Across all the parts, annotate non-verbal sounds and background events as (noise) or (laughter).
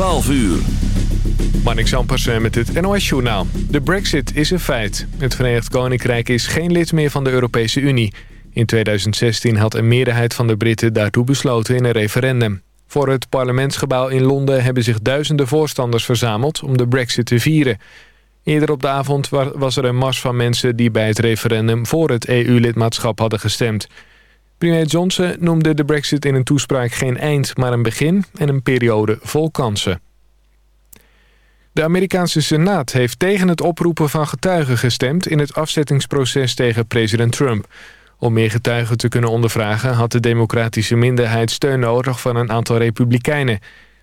12 uur. Marnik Zampersen met het NOS-journaal. De brexit is een feit. Het Verenigd Koninkrijk is geen lid meer van de Europese Unie. In 2016 had een meerderheid van de Britten daartoe besloten in een referendum. Voor het parlementsgebouw in Londen hebben zich duizenden voorstanders verzameld... om de brexit te vieren. Eerder op de avond was er een mars van mensen... die bij het referendum voor het EU-lidmaatschap hadden gestemd... Premier Johnson noemde de brexit in een toespraak geen eind, maar een begin en een periode vol kansen. De Amerikaanse Senaat heeft tegen het oproepen van getuigen gestemd... in het afzettingsproces tegen president Trump. Om meer getuigen te kunnen ondervragen... had de democratische minderheid steun nodig van een aantal republikeinen.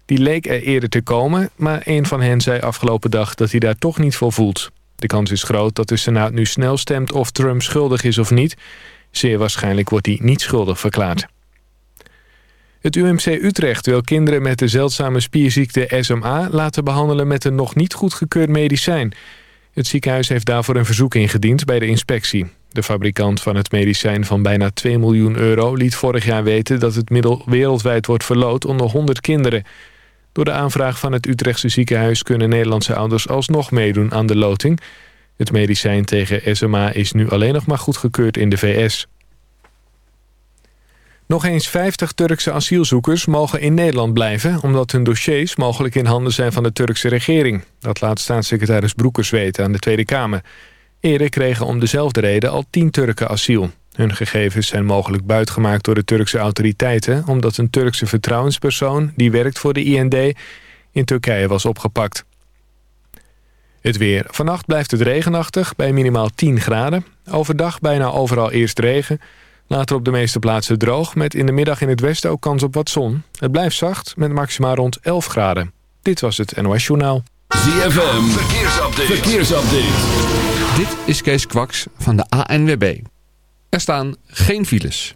Die leek er eerder te komen, maar een van hen zei afgelopen dag... dat hij daar toch niet voor voelt. De kans is groot dat de Senaat nu snel stemt of Trump schuldig is of niet... Zeer waarschijnlijk wordt hij niet schuldig verklaard. Het UMC Utrecht wil kinderen met de zeldzame spierziekte SMA... laten behandelen met een nog niet goedgekeurd medicijn. Het ziekenhuis heeft daarvoor een verzoek ingediend bij de inspectie. De fabrikant van het medicijn van bijna 2 miljoen euro... liet vorig jaar weten dat het middel wereldwijd wordt verloot onder 100 kinderen. Door de aanvraag van het Utrechtse ziekenhuis... kunnen Nederlandse ouders alsnog meedoen aan de loting... Het medicijn tegen SMA is nu alleen nog maar goedgekeurd in de VS. Nog eens 50 Turkse asielzoekers mogen in Nederland blijven... omdat hun dossiers mogelijk in handen zijn van de Turkse regering. Dat laat staatssecretaris Broekers weten aan de Tweede Kamer. Eerder kregen om dezelfde reden al 10 Turken asiel. Hun gegevens zijn mogelijk buitgemaakt door de Turkse autoriteiten... omdat een Turkse vertrouwenspersoon die werkt voor de IND in Turkije was opgepakt. Het weer. Vannacht blijft het regenachtig bij minimaal 10 graden. Overdag bijna overal eerst regen. Later op de meeste plaatsen droog... met in de middag in het westen ook kans op wat zon. Het blijft zacht met maximaal rond 11 graden. Dit was het NOS Journaal. ZFM. Verkeersupdate. Verkeersupdate. Dit is Kees Kwaks van de ANWB. Er staan geen files.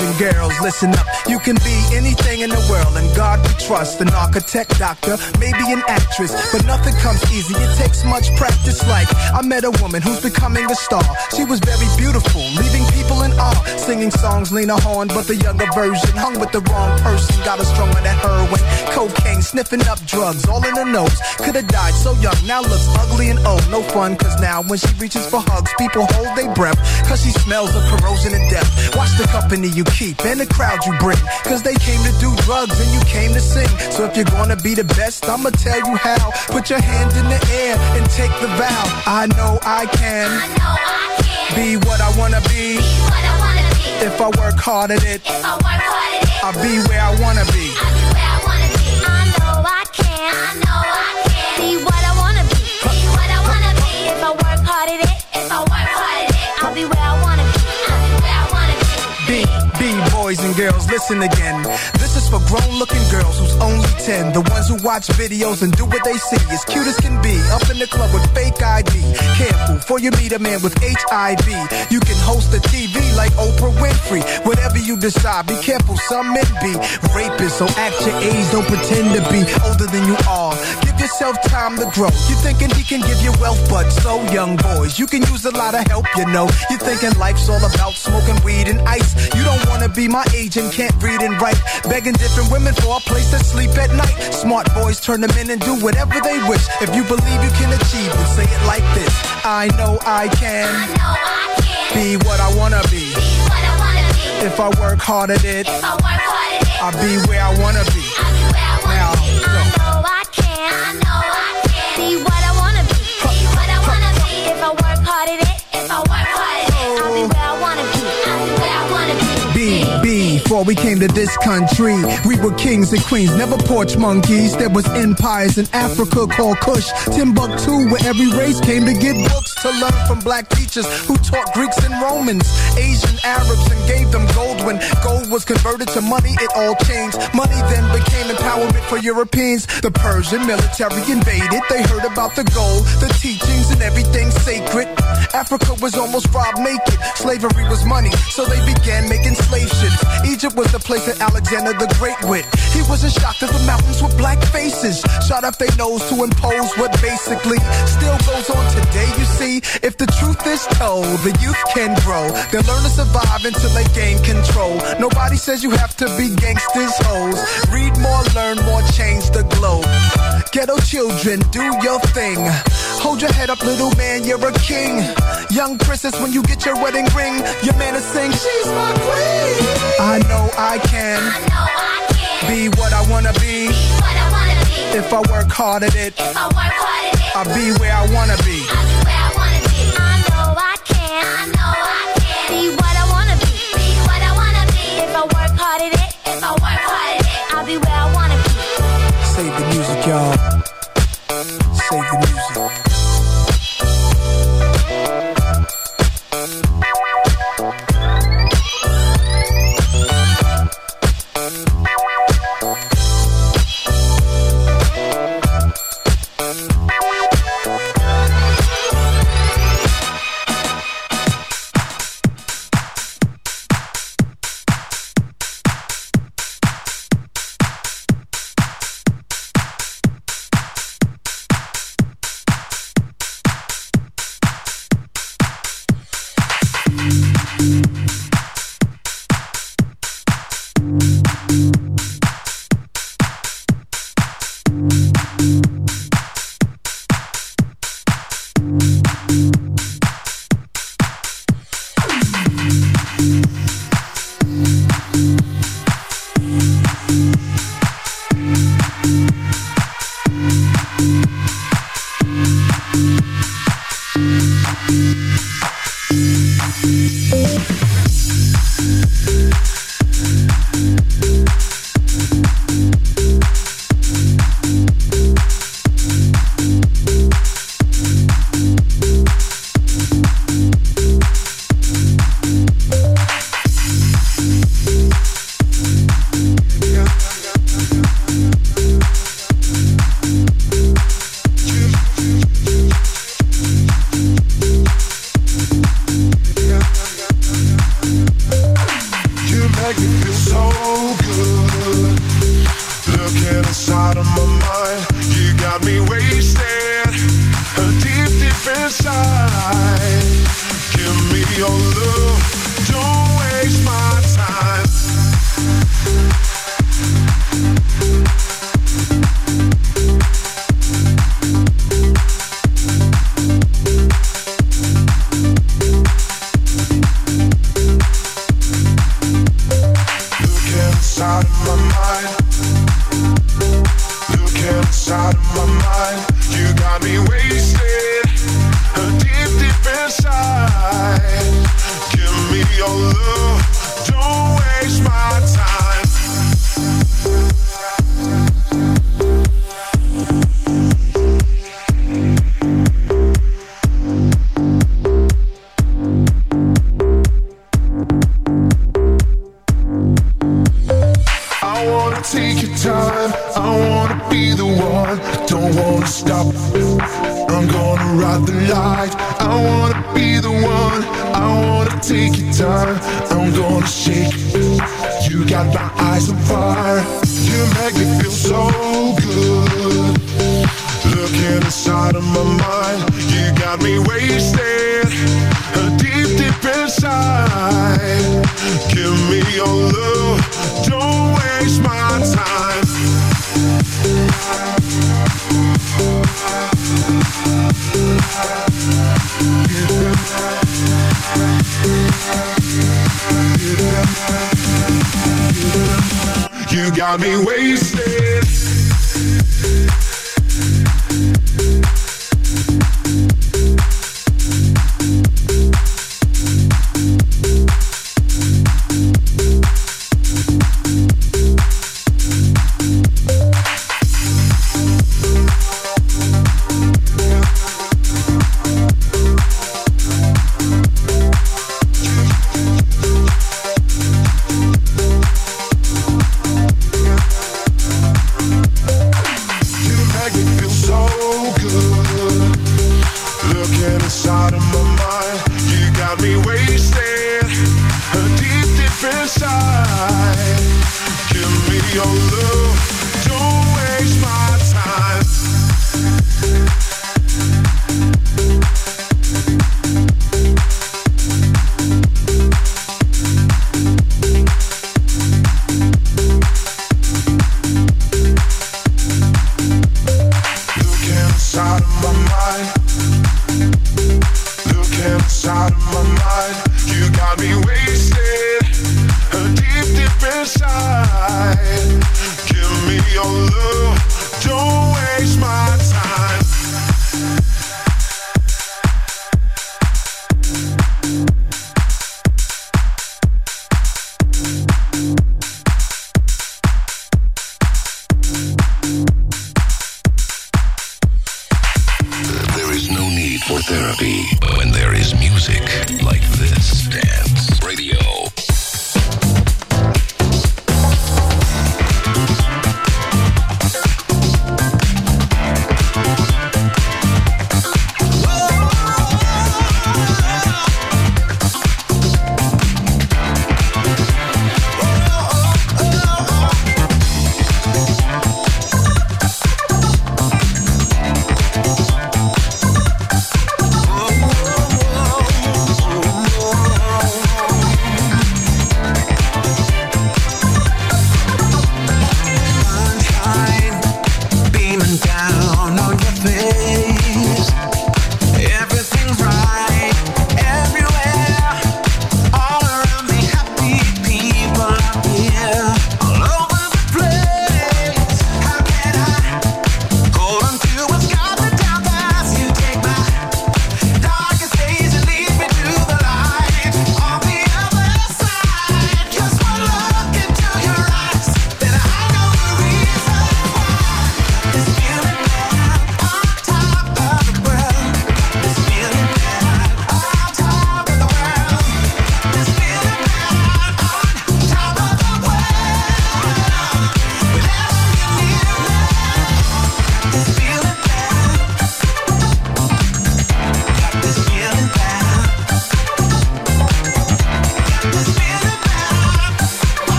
And girls, listen up. You can be anything in the world, and God we trust. An architect, doctor, maybe an actress, but nothing comes easy. It takes much practice. Like, I met a woman who's becoming a star. She was very beautiful, leaving people in awe. Singing songs, Lena Horne, but the younger version hung with the wrong person. Got a strung on that heroin, cocaine, sniffing up drugs, all in her nose. Could have died so young, now looks ugly and old. No fun, cause now when she reaches for hugs, people hold their breath. Cause she smells of corrosion and death. Watch the company you keep and the crowd you bring. Cause they came to do drugs and you came to sing. So if you're gonna be the best, I'ma tell you how. Put your hand in the air and take the vow. I know I can I know I can be what I wanna be. be what I wanna be. If I work hard at it, If I work hard at it, I'll be where I wanna be. I'll be where I wanna be. person again. For grown looking girls who's only 10. The ones who watch videos and do what they see. As cute as can be. Up in the club with fake ID. Careful, for you meet a man with HIV. You can host a TV like Oprah Winfrey. Whatever you decide, be careful, some men be rapists. So act your age, don't pretend to be older than you are. Give yourself time to grow. You're thinking he can give you wealth, but so young boys, you can use a lot of help, you know. You're thinking life's all about smoking weed and ice. You don't wanna be my age and can't read and write. Begging different women for a place to sleep at night. Smart boys turn them in and do whatever they wish. If you believe you can achieve it, say it like this. I know I can I know I can be what I wanna be. be I wanna be. If I work hard at it, If I work harder, I'll be where I wanna be. I'll be where I wanna Now, be. Before we came to this country, we were kings and queens, never porch monkeys. There was empires in Africa called Kush, Timbuktu, where every race came to get books to learn from black teachers who taught Greeks and Romans, Asian Arabs, and gave them gold. When gold was converted to money, it all changed. Money then became empowerment for Europeans. The Persian military invaded. They heard about the gold, the teachings, and everything sacred. Africa was almost robbed naked. Slavery was money, so they began making slave ships. Egypt was the place that Alexander the Great went. He wasn't shock at the mountains with black faces. Shot up their nose to impose what basically still goes on today, you see. If the truth is told, the youth can grow. They'll learn to survive until they gain control. Nobody says you have to be gangsters, hoes. Read more, learn more, change the globe. Ghetto children, do your thing. Hold your head up, little man, you're a king. Young princess, when you get your wedding ring, your man is sing, she's my queen. I know I can I know I can be what I wanna be. be I wanna be. If I work hard at it, If I work hard at it, I'll be where I wanna be. I'll be where I wanna be. Y'all.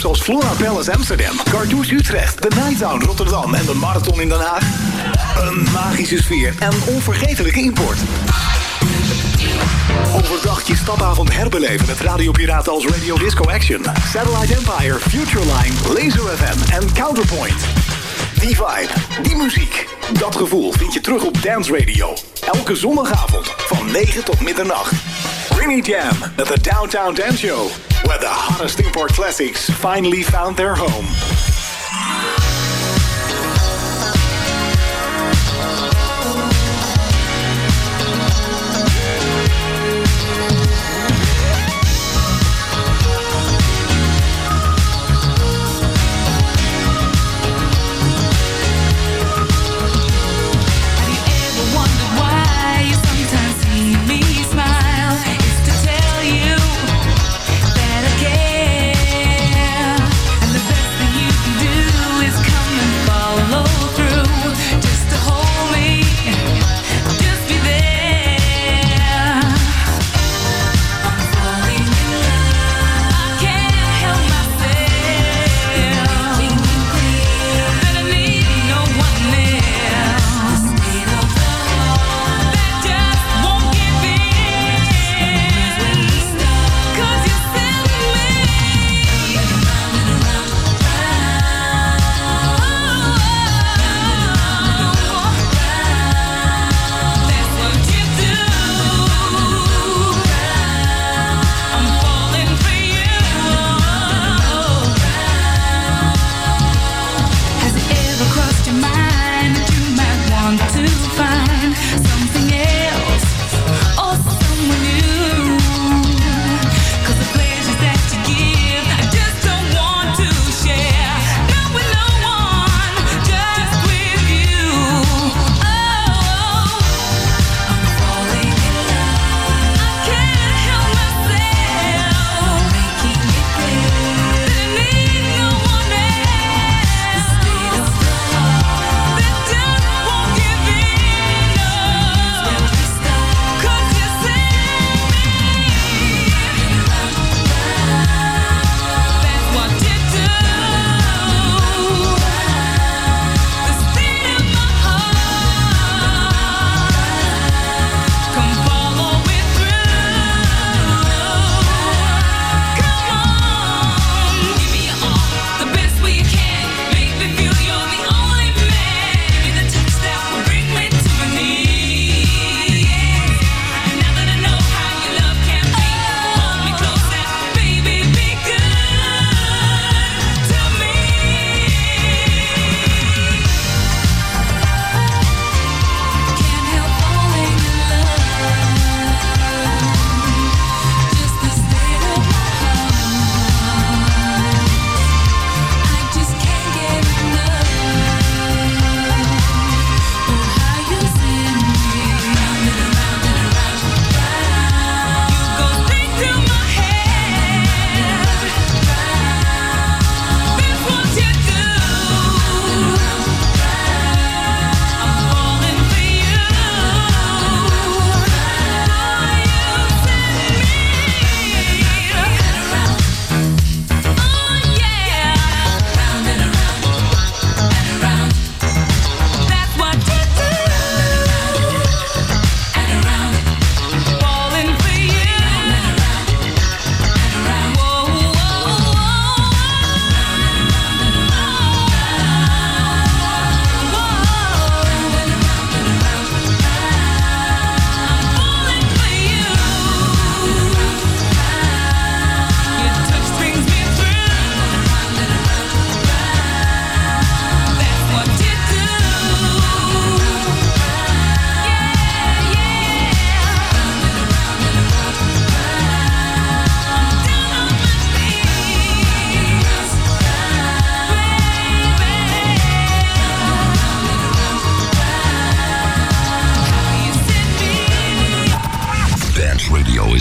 Clubs als Flora Palace Amsterdam, Cartouche Utrecht, The Nighttown Rotterdam en de Marathon in Den Haag. Een magische sfeer en onvergetelijke import. Overdag je stapavond herbeleven met radiopiraten als Radio Disco Action, Satellite Empire, Futureline, Laser FM en Counterpoint. Die vibe, die muziek, dat gevoel vind je terug op Dance Radio. Elke zondagavond van 9 tot middernacht. Greeny Jam met de Downtown Dance Show. Where the hottest import classics finally found their home.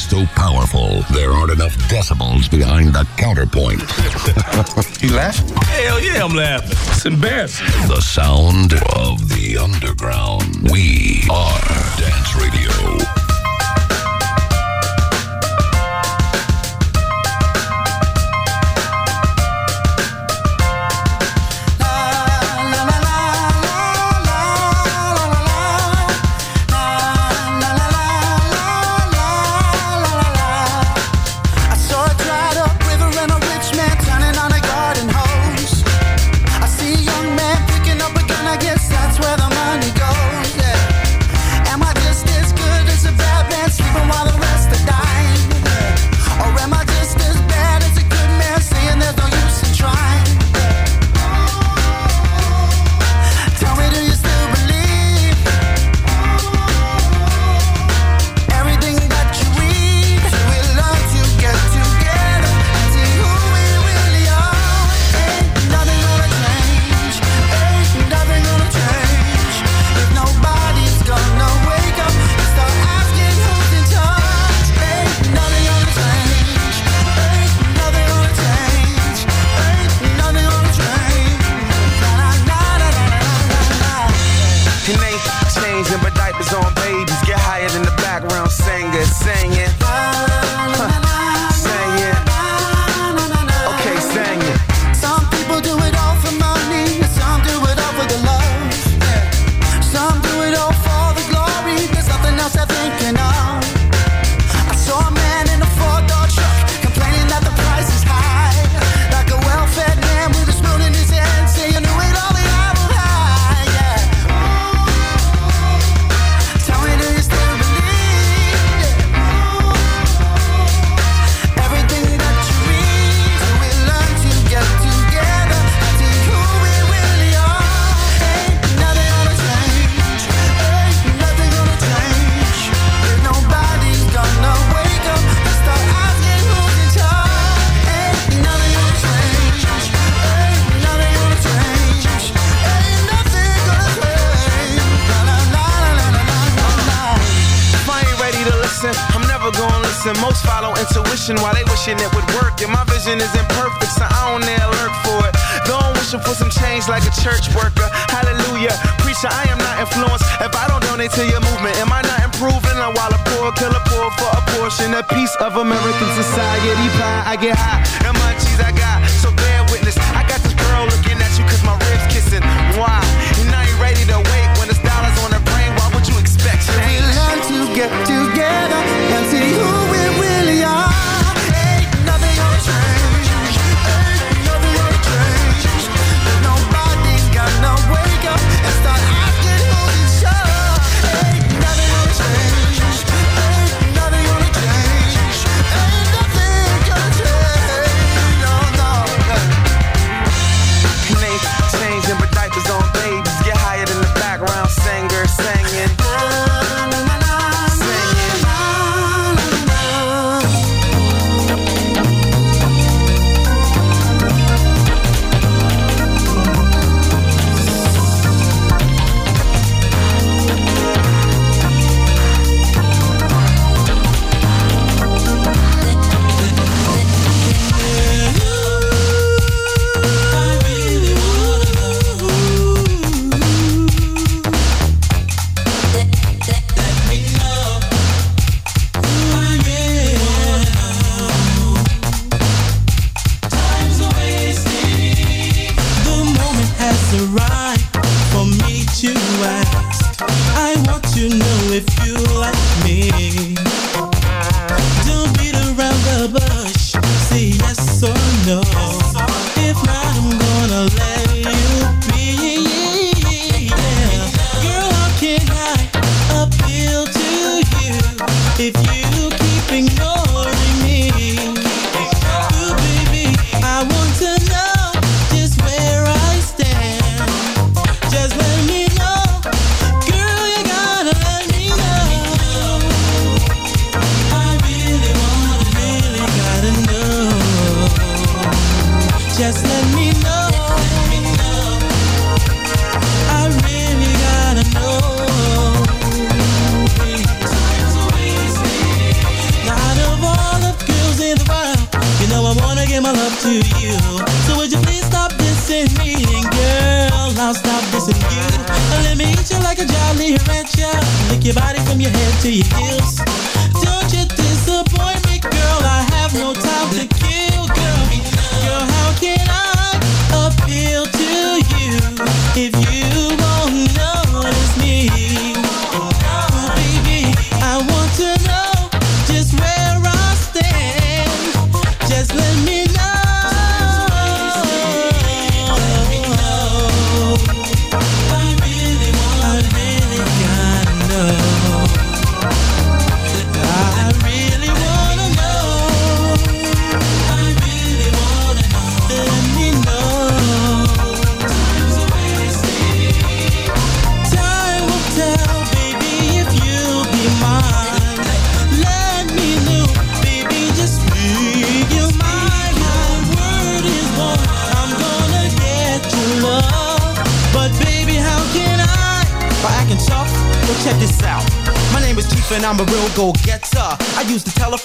So powerful, there aren't enough decibels behind the counterpoint. (laughs) you laugh? Hell yeah, I'm laughing. It's embarrassing. The sound of the underground. We are Dance Radio.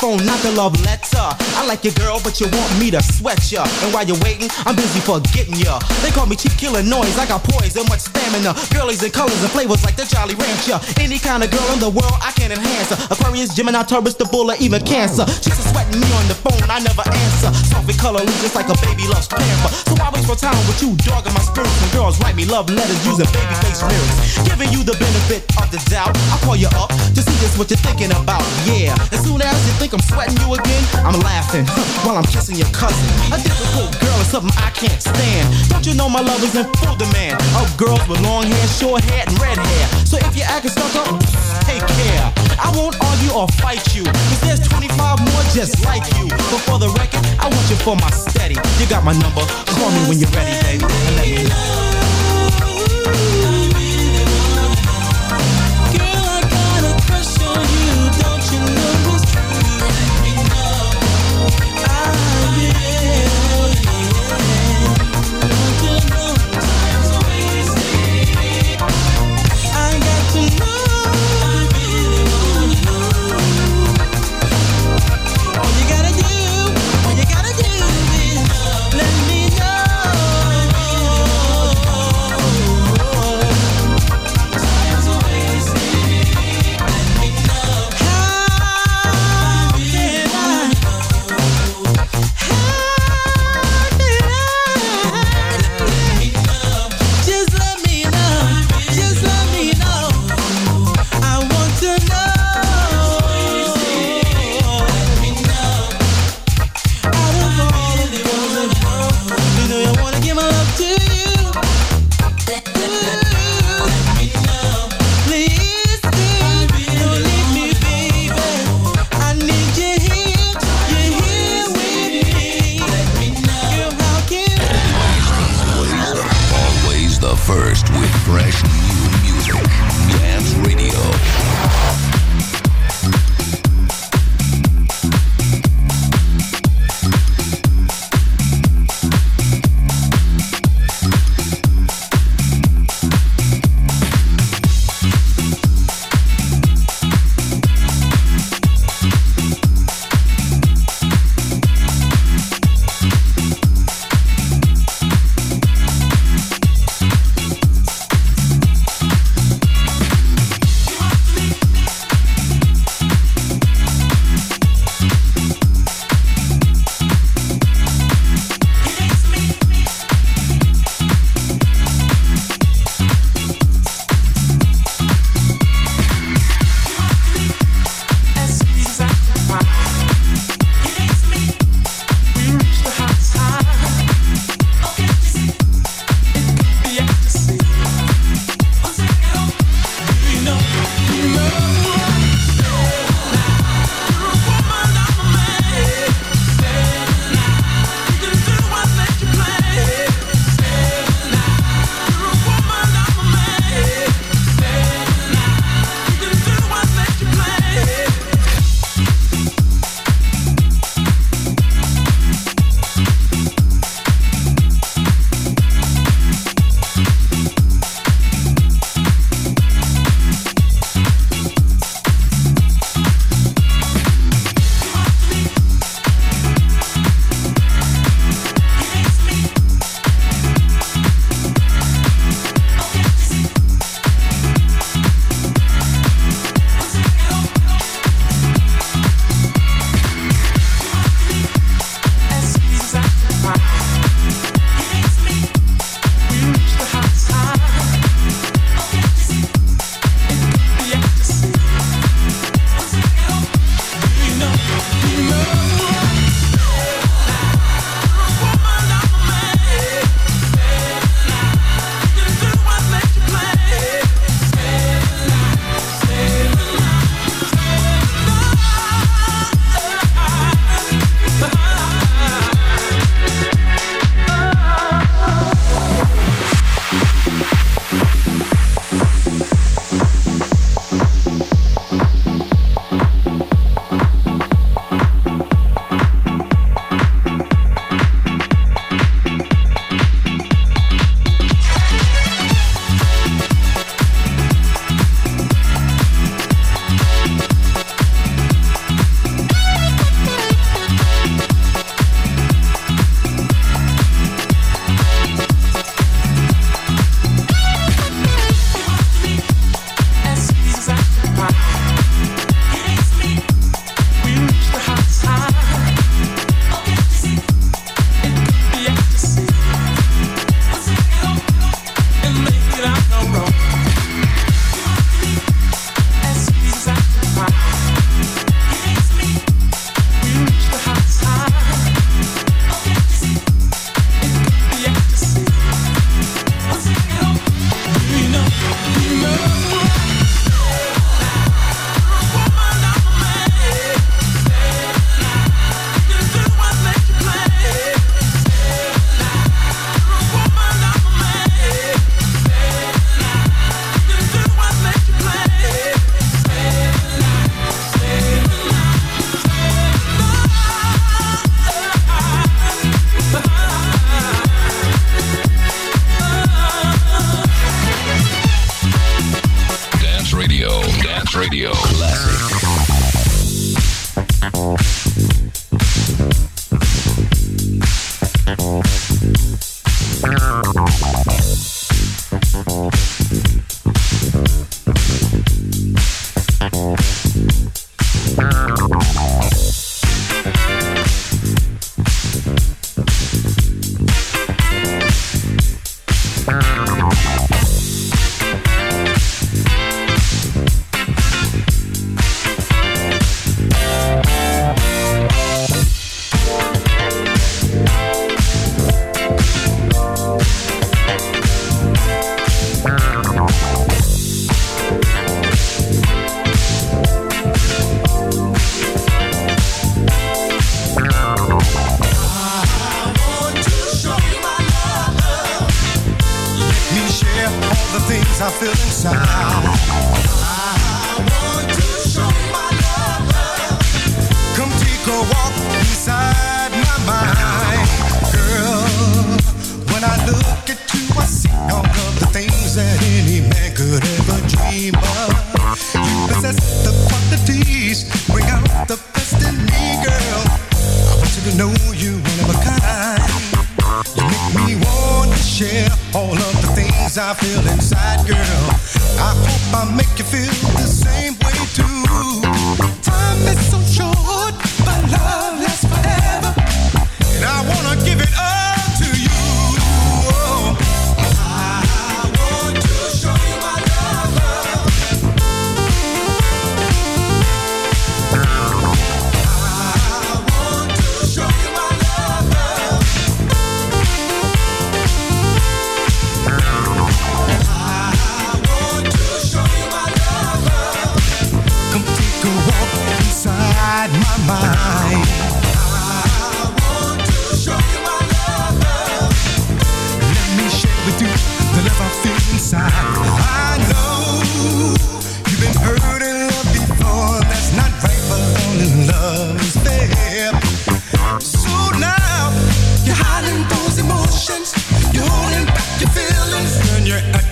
Telephone, not the love letter. I like your girl, but you want me to sweat ya. And while you're waiting, I'm busy forgetting ya. They call me cheap Killer Noise. I got poise and much stamina. Girlies and colors and flavors like the Jolly Rancher. Any kind of girl in the world, I can enhance her. Aquarius, Gemini, Taurus, the bull, or even Cancer. Chicks are sweating me on the phone, I never answer. Soft colorless, just like a baby loves pamper. So I waste my time with you, dogging my spirits. When girls write me love letters using baby face lyrics. Giving you the benefit of the doubt. I call you up to see just what you're thinking about. Yeah, as soon as you think I'm sweating you again, I'm laughing while I'm kissing your cousin. A difficult girl is something I can't stand. Don't you know my love is in full demand of girls with long hair, short hair, and red hair. So if you're acting stuck up, take care. I won't argue or fight you, cause there's 25 more just like you. But for the record, I want you for my steady. You got my number, call me when you're ready, baby. And let me know.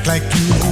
Like you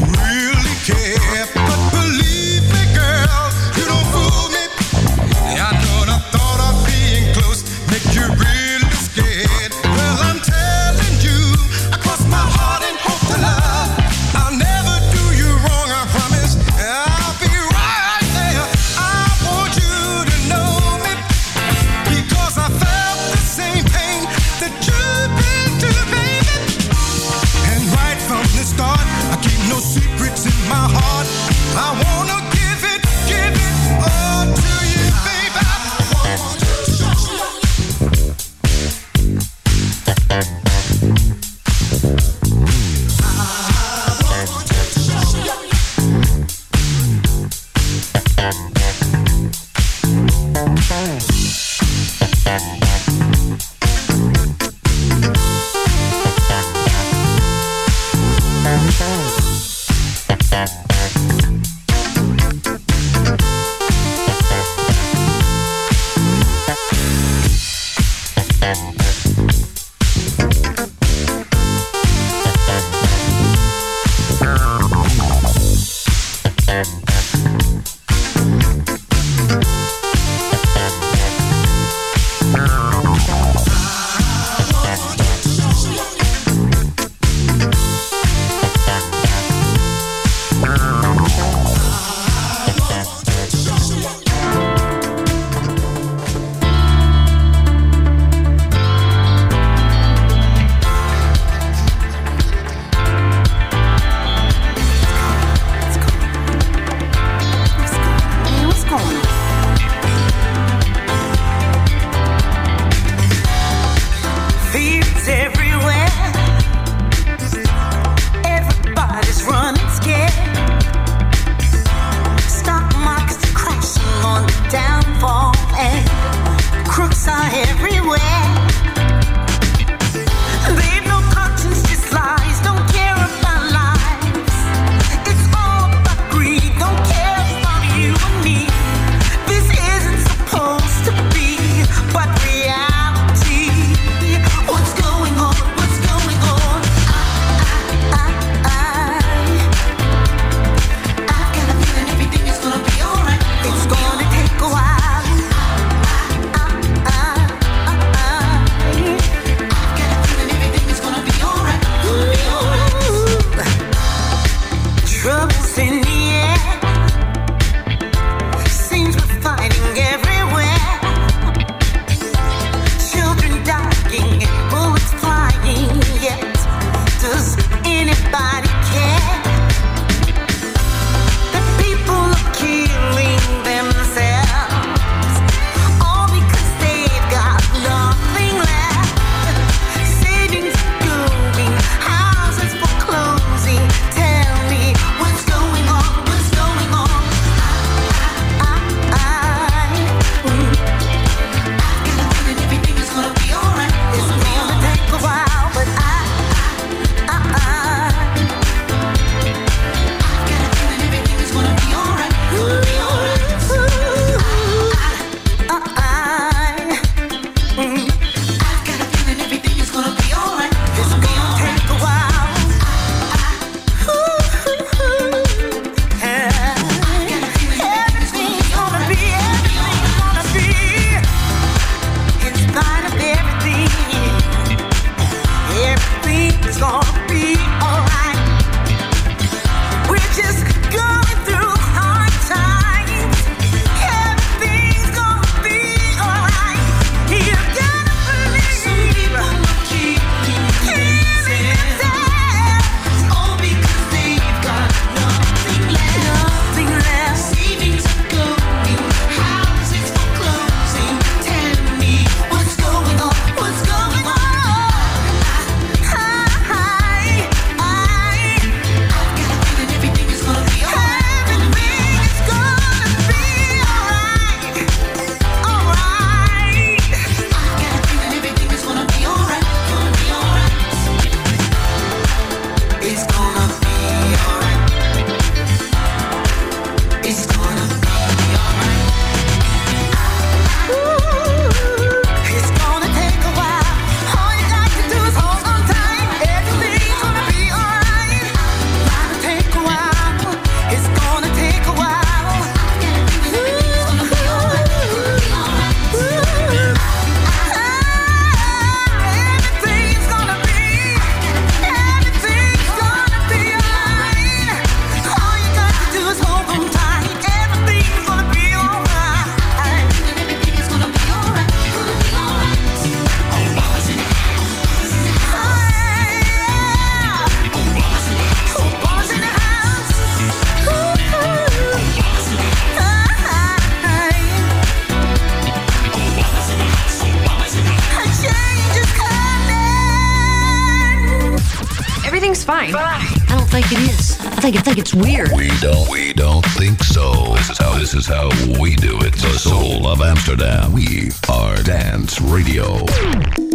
fine. fine. I don't think it is. I think I think it's weird. We don't we don't think so. This is how this is how we do it. The soul of Amsterdam. We are dance radio.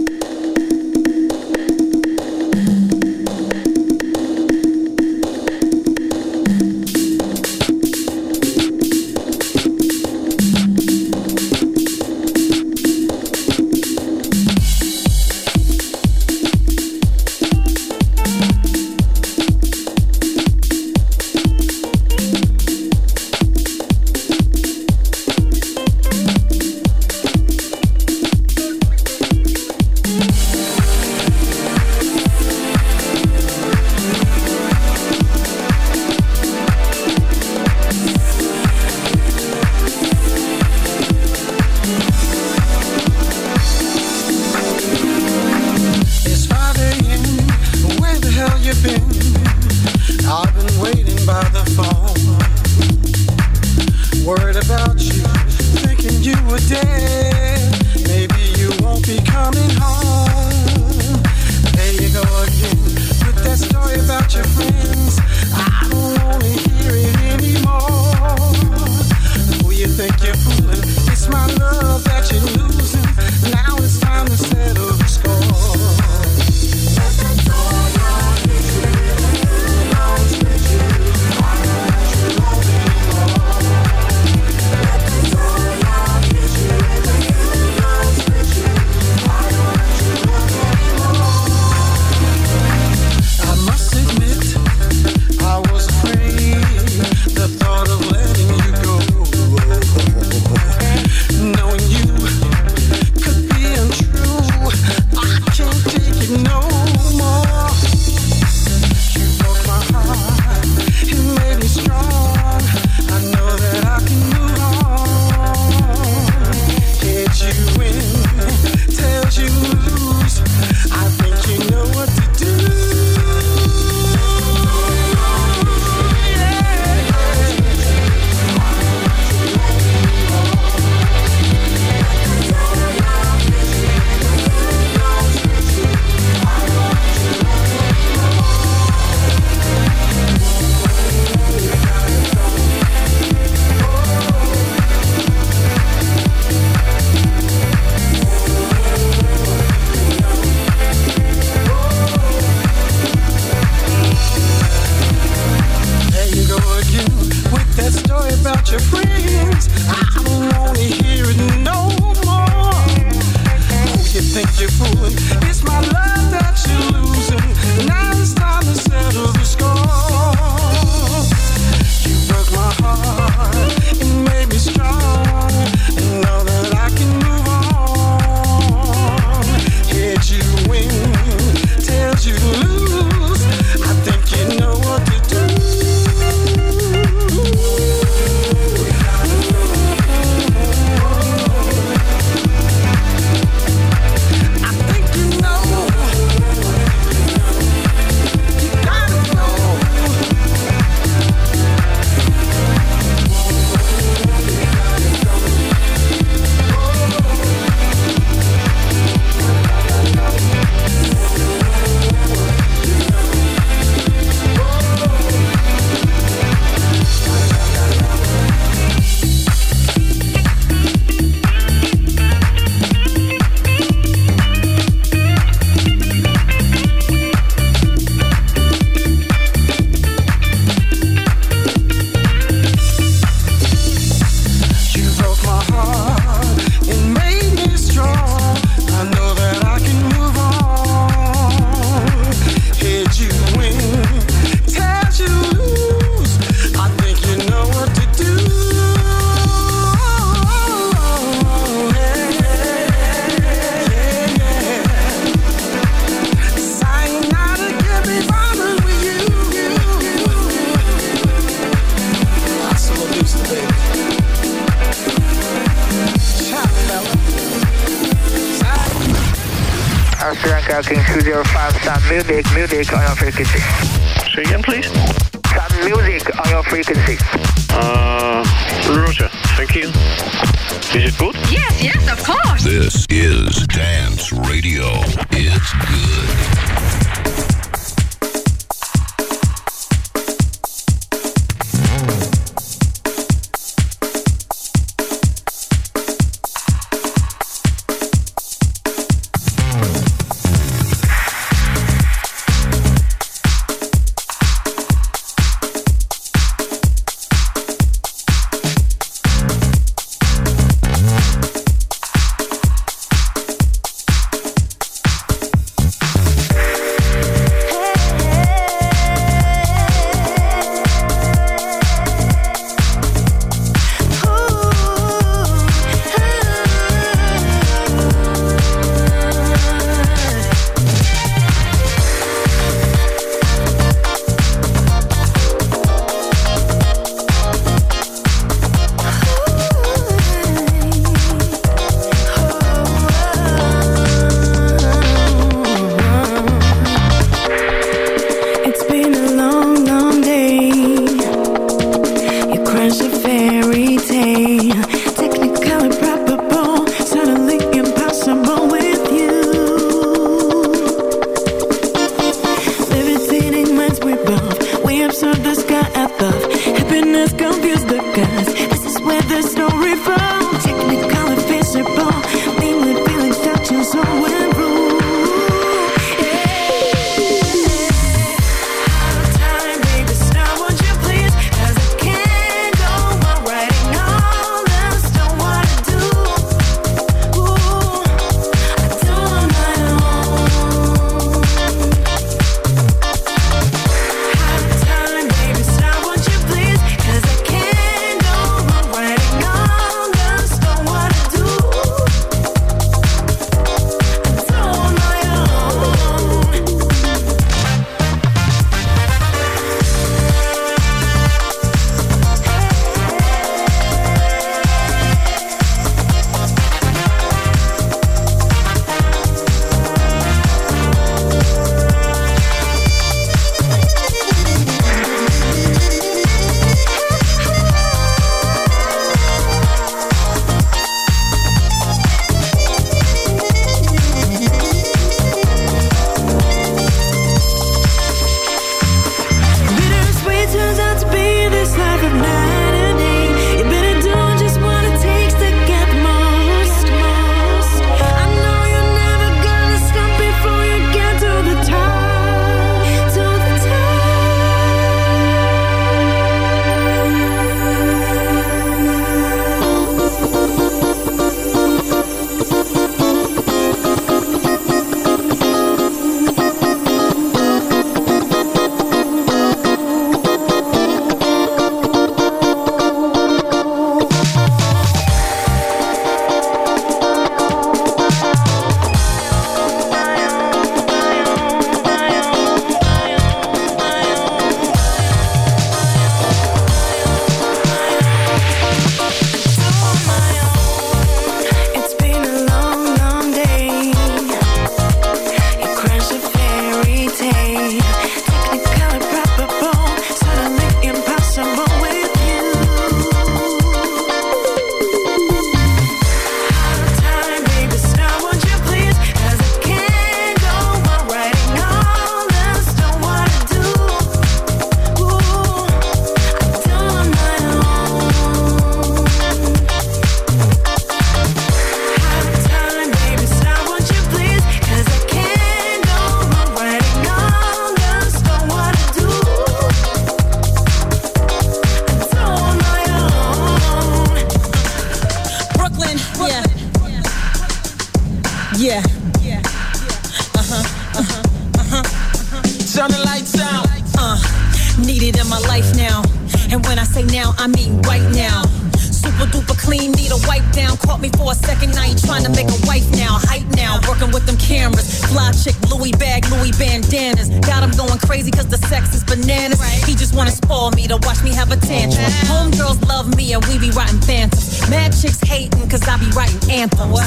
And when I say now, I mean right now. Super duper clean, need a wipe down. Caught me for a second, I ain't trying to make a wife now. Hype now, working with them cameras. Fly chick, Louis bag, Louis bandanas. Got him going crazy cause the sex is bananas. He just wanna spoil me to watch me have a tantrum. Homegirls love me and we be writing phantoms. Mad chicks hating cause I be writing anthems.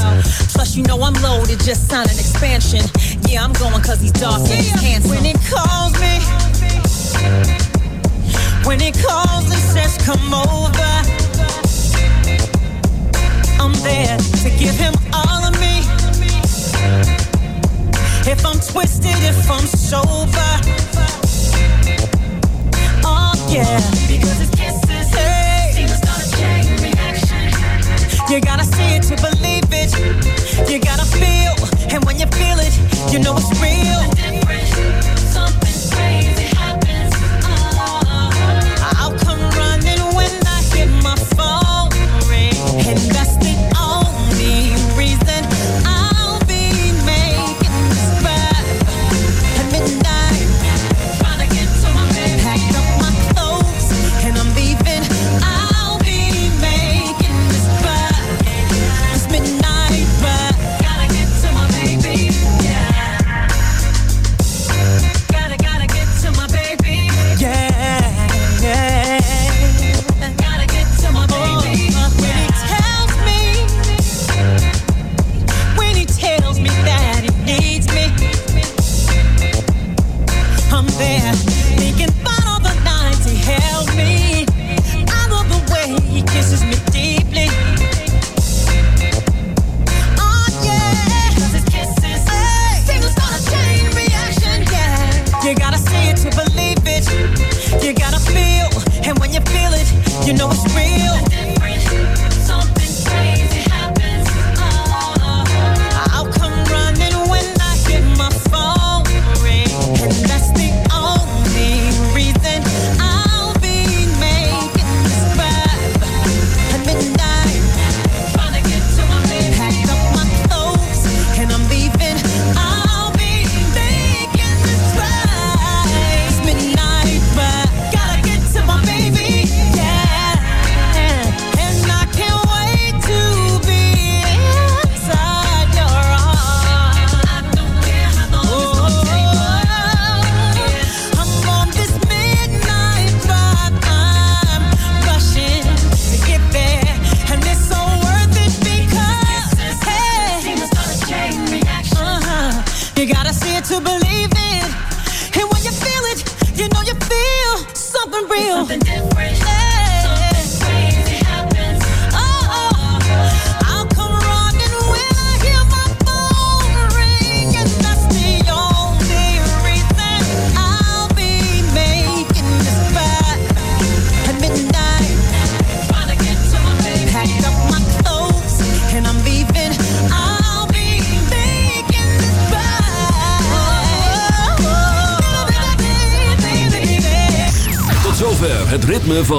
Plus you know I'm loaded, just signed an expansion. Yeah, I'm going cause he's dark and he's handsome. When it calls me, when he calls and says come over. I'm there to give him all of me. If I'm twisted, if I'm sober. Oh yeah, because his kisses hey. seem to start a chain reaction. You gotta see it to believe it. You gotta feel, and when you feel it, you know it's real. Something crazy my phone